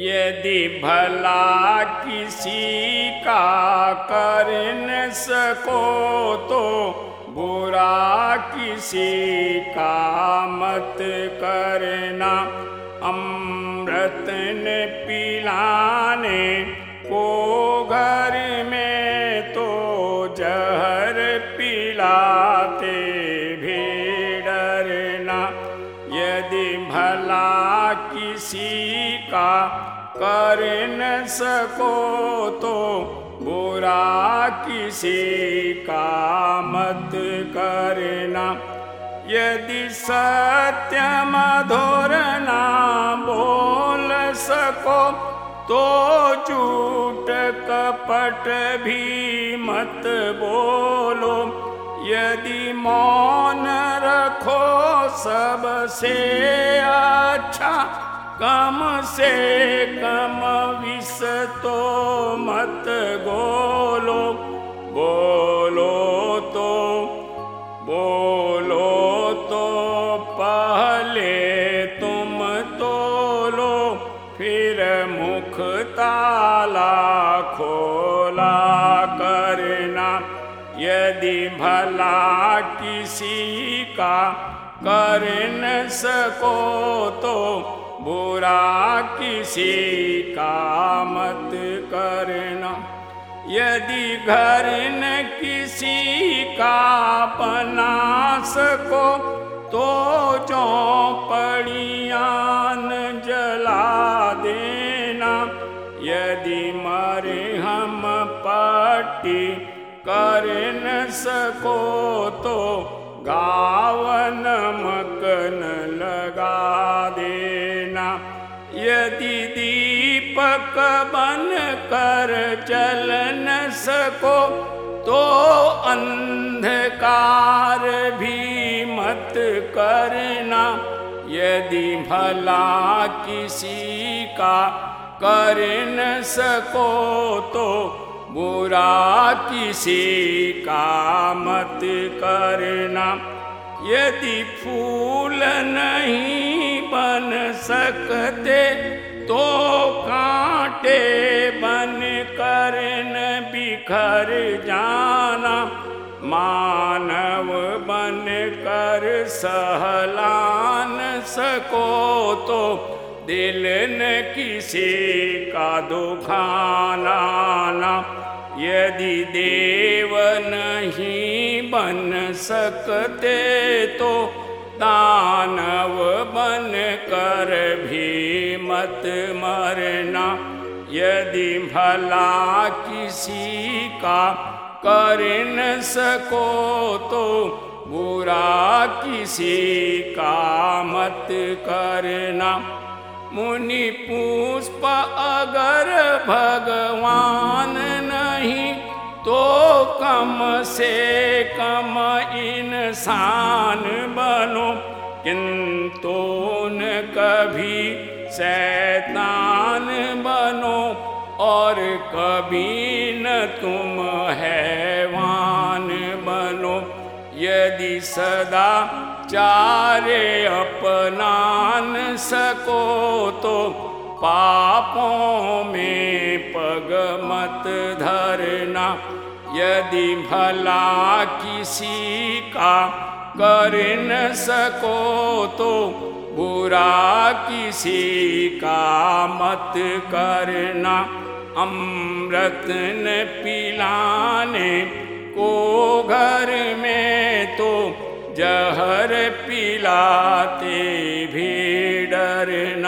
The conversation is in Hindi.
यदि भला किसी का कर न सको तो बुरा किसी का मत करना। अमृत ने पिलाने को घर में तो जहर पिलाते भी डरना। यदि भला किसी कर न सको तो बुरा किसी का मत करना। यदि सत्य मधुर ना बोल सको तो झूठ कपट भी मत बोलो। यदि मौन रखो सबसे अच्छा कम से कम विष तो मत गोलो। बोलो तो बोलो तो पहले तुम तोलो, फिर मुख ताला खोला करना। यदि भला किसी का कर सको तो बुरा किसी का मत करना। यदि घर न किसी का बना सको तो जो पड़ियान जला देना। यदि मरे हम पट्टी कर न सको तो गावन मकन यदि दीपक बन कर चल न सको तो अंधकार भी मत करना। यदि भला किसी का कर न सको तो बुरा किसी का मत करना। यदि फूल नहीं बन सकते तो कांटे बन कर न बिखर जाना। मानव बन कर सहलान सको तो दिल न किसी का दुखाना। यदि देव नहीं बन सकते तो दानव बन कर भी मत मरना। यदि भला किसी का कर न सको तो बुरा किसी का मत करना। मुनि पुष्प अगर भगवान नहीं तो कम से कम इंसान बनो, किंतु न कभी शैतान बनो, और कभी न तुम हैवान बनो। यदि सदा चारे अपनान सको तो पापों में पग मत धरना। यदि भला किसी का कर न सको तो बुरा किसी का मत करना। अमृत न पिलाने को घर में तो जहर पिलाते भी डरना।